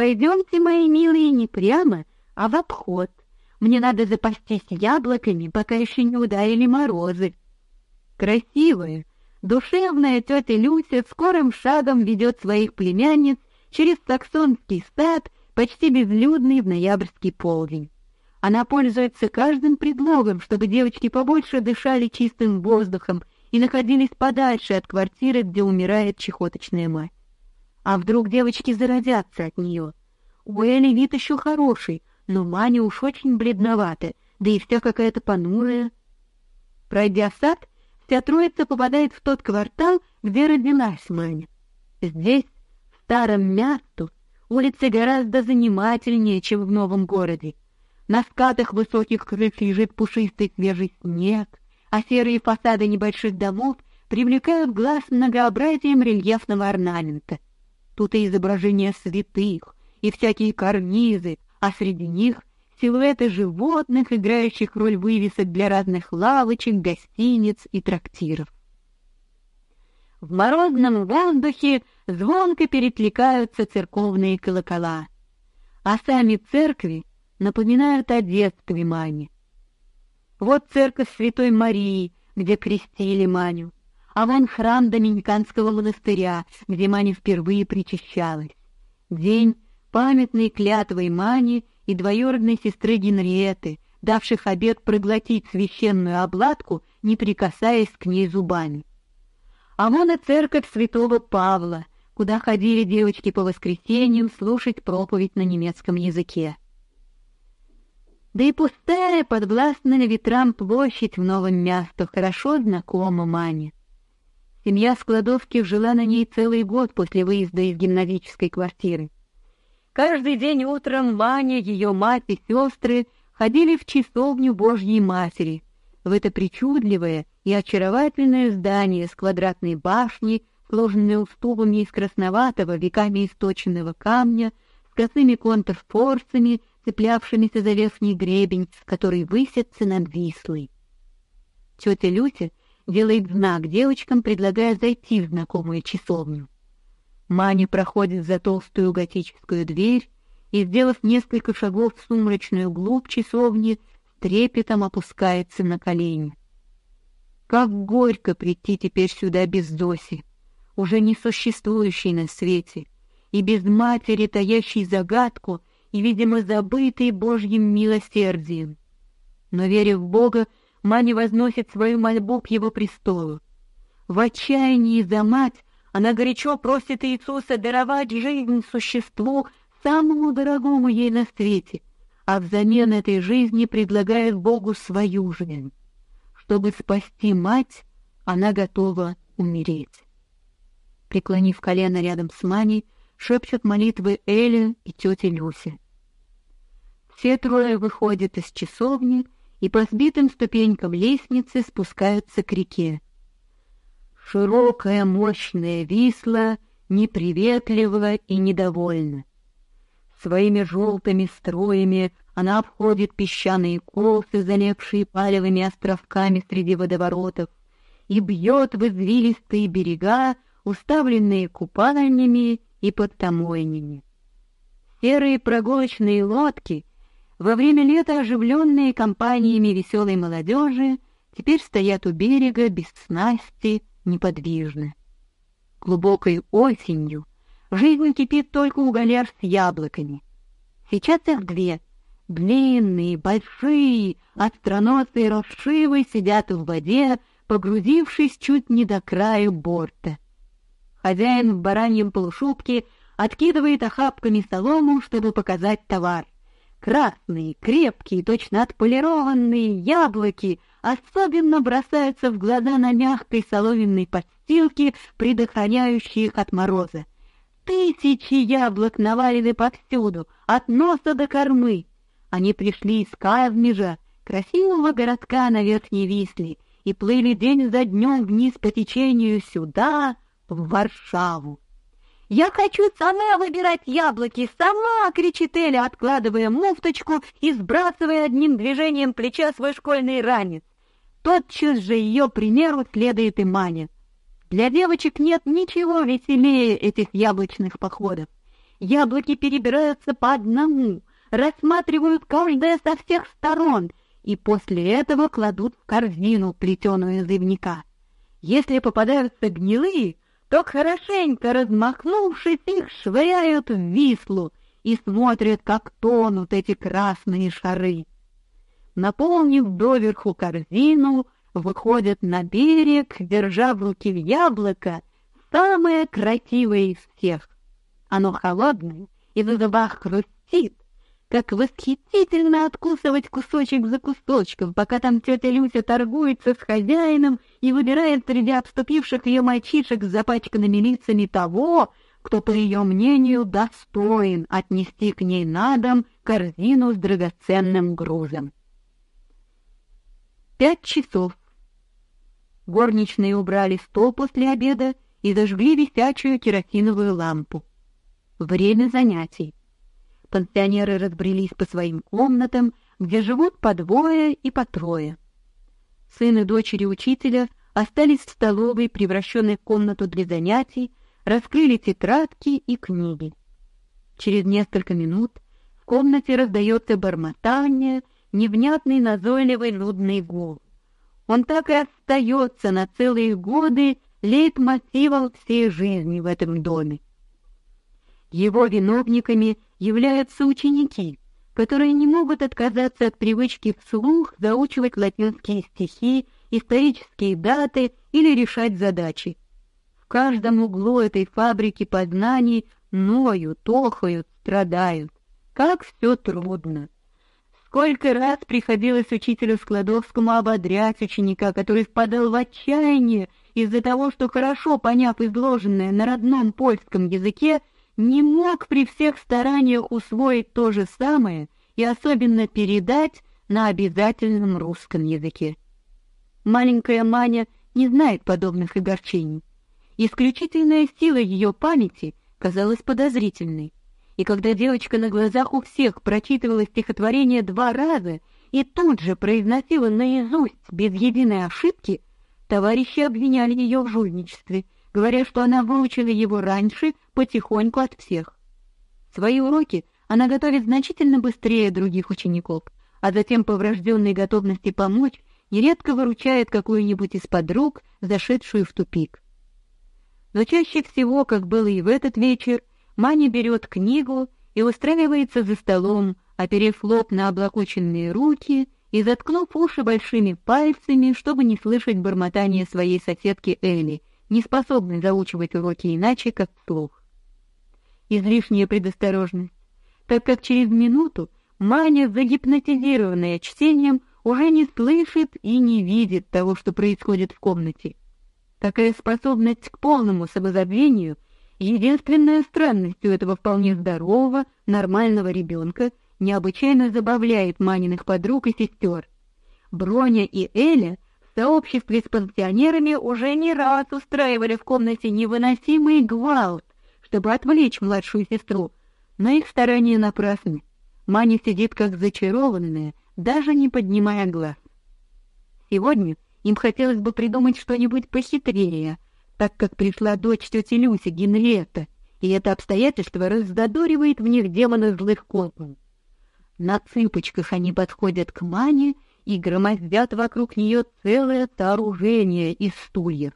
Пойдемте, мои милые, не прямо, а в обход. Мне надо запастись яблоками, пока еще не ударили морозы. Красивая, душевная тетя Люся скорым шагом ведет своих племянниц через саксонский сад, почти безлюдный в ноябрьский полдень. Она пользуется каждым предлогом, чтобы девочки побольше дышали чистым воздухом и находились подальше от квартиры, где умирает чехоточная мать. А вдруг девочки зародятся от нее? У Эли вид еще хороший, но Маня уж очень бледновата, да и вся какая-то понурая. Пройдя сад, вся троица попадает в тот квартал, где родилась Маня. Здесь, в старом мясту, улицы гораздо занимательнее, чем в новом городе. На скатах высоких крыш лежит пушистый свежий снег, а серые фасады небольших домов привлекают глаз многообразием рельефного орнамента. Тут и изображения святых, и всякие карнизы, а среди них силуэты животных, играющих роль вывесок для разных лавочек, гостиниц и трактиров. В морозном воздухе звонко перекликаются церковные колокола, а сами церкви напоминают о детстве Мани. Вот церковь Святой Марии, где крестили Маню, а вон храм Доминиканского монастыря, где Маня впервые причащалась. День, памятный клятвой Мани и двоюродной сестры Генриеты, давших обет проглотить священную обладку, не прикасаясь к ней зубами. А вон и церковь Святого Павла, куда ходили девочки по воскресеньям слушать проповедь на немецком языке. Да и пустая, подвластная ветрам площадь в новом място хорошо знакома Мане. Семья Складовских жила на ней целый год после выезда из гимназической квартиры. Каждый день утром Маня, ее мать и сестры ходили в часовню Божьей Матери, в это причудливое и очаровательное здание с квадратной башней, сложенной уступами из красноватого, веками источенного камня, с косыми контрфорсами цеплявшимися за верхний гребень, который высится над Вислой. Тетя Люся делает знак девочкам, предлагая зайти в знакомую часовню. Маня проходит за толстую готическую дверь и, сделав несколько шагов в сумрачную глубь часовни, трепетом опускается на колени. Как горько прийти теперь сюда без Зоси, уже не существующей на свете, и без матери, таящей загадку и, видимо, забытый Божьим милосердием. Но, веря в Бога, Маня возносит свою мольбу к Его престолу. В отчаянии за мать она горячо просит Иисуса даровать жизнь существу, самому дорогому ей на свете, а взамен этой жизни предлагает Богу свою жизнь. Чтобы спасти мать, она готова умереть. Преклонив колено рядом с Маней, шепчут молитвы Эля и тетя Люся. Все трое выходят из часовни и по сбитым ступенькам лестницы спускаются к реке. Широкая, мощная Висла неприветлива и недовольна. Своими желтыми струями она обходит песчаные косы, залегшие палевыми островками среди водоворотов, и бьет в извилистые берега, уставленные купальнями и подтомойнями. Серые прогулочные лодки, во время лета оживленные компаниями веселой молодежи, теперь стоят у берега без снасти, неподвижно. Глубокой осенью жизнь кипит только у галер с яблоками. Сейчас их две. Длинные, большие, остроносые расшивы сидят в воде, погрузившись чуть не до края борта. Хозяин в бараньем полушубке откидывает охапками солому, чтобы показать товар. Красные, крепкие, точно отполированные яблоки особенно бросаются в глаза на мягкой соломенной подстилке, предохраняющей их от мороза. Тысячи яблок навалены повсюду, от носа до кормы. Они пришли из Казмежа, красивого городка на Верхней Висле, и плыли день за днем вниз по течению сюда, в Варшаву. «Я хочу сама выбирать яблоки, сама!» — кричит Эля, откладывая муфточку и сбрасывая одним движением плеча свой школьный ранец. Тотчас же ее примеру следует и Маня. Для девочек нет ничего веселее этих яблочных походов. яблоки перебираются по одному, рассматривают каждое со всех сторон и после этого кладут в корзину, плетеную из ивника. Если попадаются гнилые, то хорошенько размахнувшись их швыряют в Вислу и смотрят, как тонут эти красные шары. Наполнив доверху корзину, выходят на берег, держа в руке яблоко, самое красивое из всех. Оно холодное и в зубах хрустит, как восхитительно откусывать кусочек за кусочком, пока там тетя Люся торгуется с хозяином и выбирает среди обступивших ее мальчишек с запачканными лицами того, кто, по ее мнению, достоин отнести к ней на дом корзину с драгоценным грузом. Пять часов. Горничные убрали стол после обеда и зажгли висячую керосиновую лампу. Время занятий пансионеры разбрелись по своим комнатам, где живут по двое и по трое. Сын и дочери учителя остались в столовой, превращенной в комнату для занятий, раскрыли тетрадки и книги. Через несколько минут в комнате раздается бормотание, невнятный, назойливый, нудный гул. Он так и остается на целые годы лейтмотивом всей жизни в этом доме. Его виновниками являются ученики, которые не могут отказаться от привычки вслух заучивать латинские стихи, исторические даты или решать задачи. В каждом углу этой фабрики познаний ноют, охают, страдают. Как все трудно! Сколько раз приходилось учителю Складовскому ободрять ученика, который впадал в отчаяние из-за того, что хорошо поняв изложенное на родном польском языке, не мог при всех стараниях усвоить то же самое и особенно передать на обязательном русском языке. Маленькая Маня не знает подобных огорчений. Исключительная сила ее памяти казалась подозрительной. И когда девочка на глазах у всех прочитывала стихотворение два раза и тут же произносила наизусть без единой ошибки, товарищи обвиняли ее в жульничестве — говоря, что она выучила его раньше, потихоньку от всех. Свои уроки она готовит значительно быстрее других учеников, а затем по врожденной готовности помочь нередко выручает какую-нибудь из подруг, зашедшую в тупик. Но чаще всего, как было и в этот вечер, Маня берет книгу и устраивается за столом, оперев лоб на облокоченные руки и заткнув уши большими пальцами, чтобы не слышать бормотания своей соседки Элли, не способный заучивать уроки иначе, как вслух. Излишняя предосторожность, так как через минуту Маня, загипнотизированная чтением, уже не слышит и не видит того, что происходит в комнате. Такая способность к полному самозабвению — единственная странность у этого вполне здорового, нормального ребенка, необычайно забавляет Маниных подруг и сестер. Броня и Эля — в сообществе с пансионерами уже не раз устраивали в комнате невыносимый гвалт, чтобы отвлечь младшую сестру, но их старания напрасны. Маня сидит как зачарованная, даже не поднимая глаз. Сегодня им хотелось бы придумать что-нибудь похитрее, так как пришла дочь тети Люси, Генриетта, и это обстоятельство раздодоривает в них демона злых копов. На цыпочках они подходят к Мане и громоздят вокруг нее целое сооружение из стульев.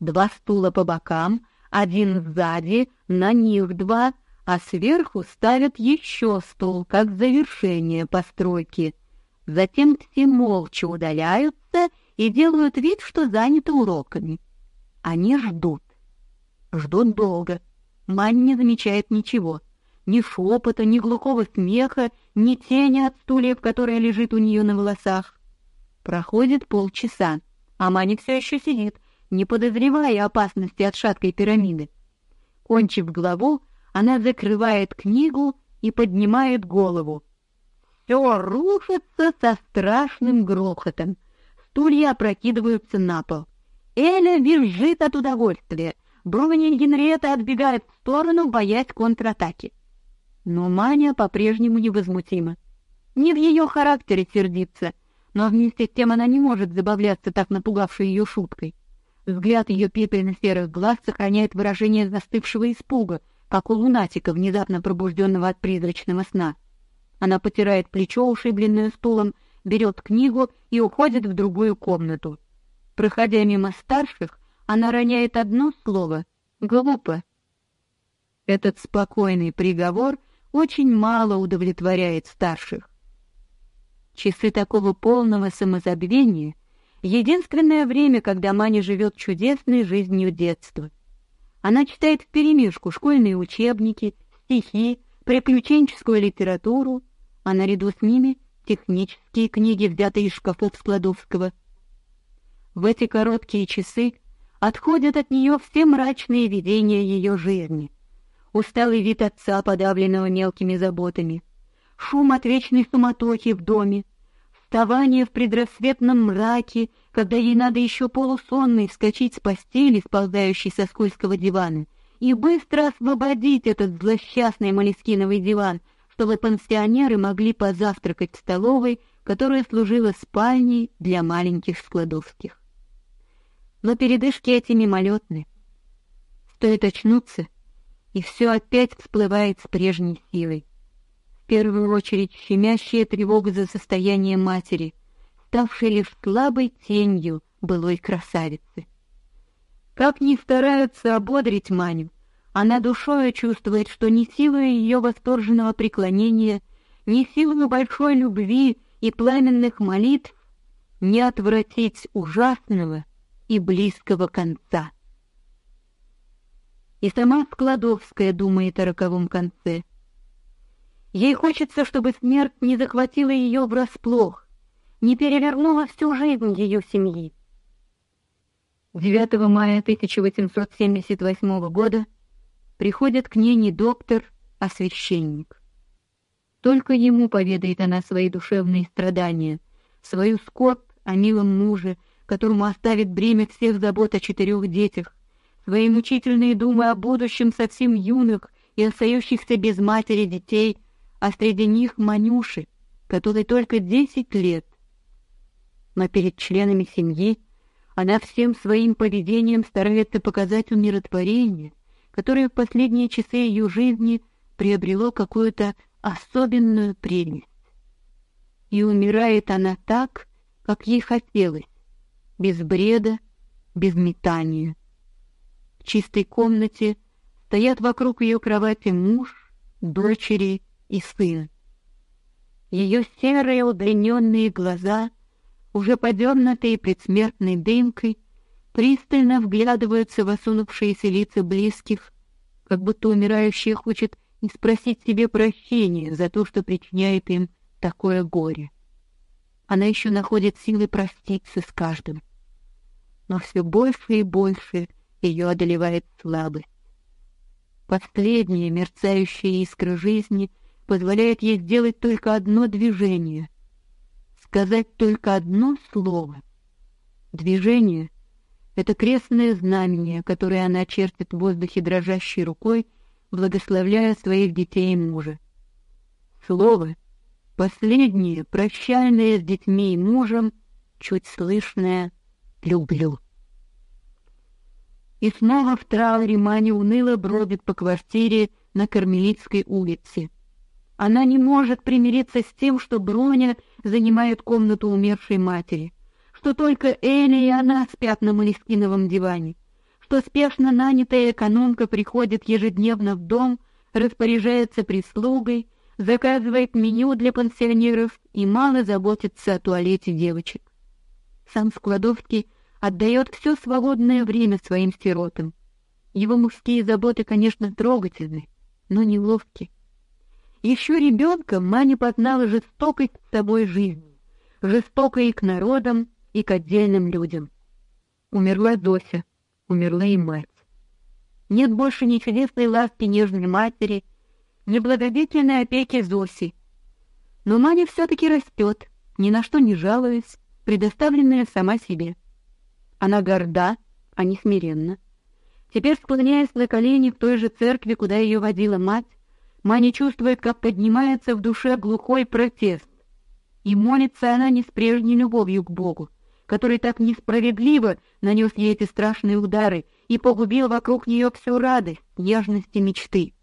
Два стула по бокам, один сзади, на них два, а сверху ставят еще стул, как завершение постройки. Затем все молча удаляются и делают вид, что заняты уроками. Они ждут. Ждут долго. Мань не замечает ничего. Ни шепота, ни глухого смеха, ни тени от стульев, которая лежит у нее на волосах. Проходит полчаса, а Маня все еще сидит, не подозревая опасности от шаткой пирамиды. Кончив главу, она закрывает книгу и поднимает голову. Все рушится со страшным грохотом. Стулья опрокидываются на пол. Эля визжит от удовольствия. Броня Генриетта отбегает в сторону, боясь контратаки. Но Маня по-прежнему невозмутима. Не в ее характере сердиться, но вместе с тем она не может забавляться так напугавшей ее шуткой. Взгляд ее пепельно-серых глаз сохраняет выражение застывшего испуга, как у лунатика, внезапно пробужденного от призрачного сна. Она потирает плечо, ушибленное стулом, берет книгу и уходит в другую комнату. Проходя мимо старших, она роняет одно слово — глупо. Этот спокойный приговор очень мало удовлетворяет старших. Часы такого полного самозабвения — единственное время, когда Маня живет чудесной жизнью детства. Она читает вперемешку школьные учебники, стихи, приключенческую литературу, а наряду с ними технические книги, взятые из шкафов Складовского. В эти короткие часы отходят от нее все мрачные видения ее жизни. Усталый вид отца, подавленного мелкими заботами, шум от вечной суматохи в доме, вставание в предрассветном мраке, когда ей надо еще полусонной вскочить с постели, сползающей со скользкого дивана, и быстро освободить этот злосчастный молескиновый диван, чтобы пансионеры могли позавтракать в столовой, которая служила спальней для маленьких складовских. Но передышки эти мимолетны. Стоит очнуться, и все опять всплывает с прежней силой. В первую очередь щемящая тревога за состояние матери, ставшей лишь слабой тенью былой красавицы. Как ни стараются ободрить Маню, она душою чувствует, что ни силой ее восторженного преклонения, ни силой большой любви и пламенных молитв не отвратить ужасного и близкого конца. И сама Складовская думает о роковом конце. Ей хочется, чтобы смерть не захватила ее врасплох, не перевернула всю жизнь ее семьи. 9 мая 1878 года приходит к ней не доктор, а священник. Только ему поведает она свои душевные страдания, свою скорбь о милом муже, которому оставит бремя всех забот о четырех детях, свои мучительные думы о будущем совсем юных и остающихся без матери детей, а среди них Манюши, которой только десять лет. Но перед членами семьи она всем своим поведением старается показать умиротворение, которое в последние часы ее жизни приобрело какую-то особенную прелесть. И умирает она так, как ей хотелось, без бреда, без метания. Чистой комнате стоят вокруг ее кровати муж, дочери и сын. Ее серые удлиненные глаза, уже подернутые предсмертной дымкой, пристально вглядываются в осунувшиеся лица близких, как будто умирающий хочет и спросить себе прощения за то, что причиняет им такое горе. Она еще находит силы проститься с каждым, но все больше и больше ее одолевает слабость. Последняя мерцающая искра жизни позволяет ей сделать только одно движение, сказать только одно слово. Движение — это крестное знамение, которое она чертит в воздухе дрожащей рукой, благословляя своих детей и мужа. Слово, последнее, прощальное с детьми и мужем, чуть слышное «люблю». И снова в трауре Маня уныло бродит по квартире на Кармелитской улице. Она не может примириться с тем, что Броня занимает комнату умершей матери — что только Эля и она спят на Малискиновом диване, что спешно нанятая экономка приходит ежедневно в дом, распоряжается прислугой, заказывает меню для пансионеров и мало заботится о туалете девочек. Сам Складовский отдает все свободное время своим сиротам. Его мужские заботы, конечно, трогательны, но неловки. Еще ребенком Маня познала жестокость с жизни, жестокой и к народам, и к отдельным людям. Умерла Дося, умерла и мать. Нет больше ни чудесной ласки нежной матери, ни благодетельной опеки Зоси. Но Маня все-таки растет, ни на что не жалуясь, предоставленная сама себе. Она горда, а не смиренна. Теперь, склоняясь на колени в той же церкви, куда ее водила мать, Маня чувствует, как поднимается в душе глухой протест. И молится она не с прежней любовью к Богу, который так несправедливо нанес ей эти страшные удары и погубил вокруг нее всю радость, нежность и мечты.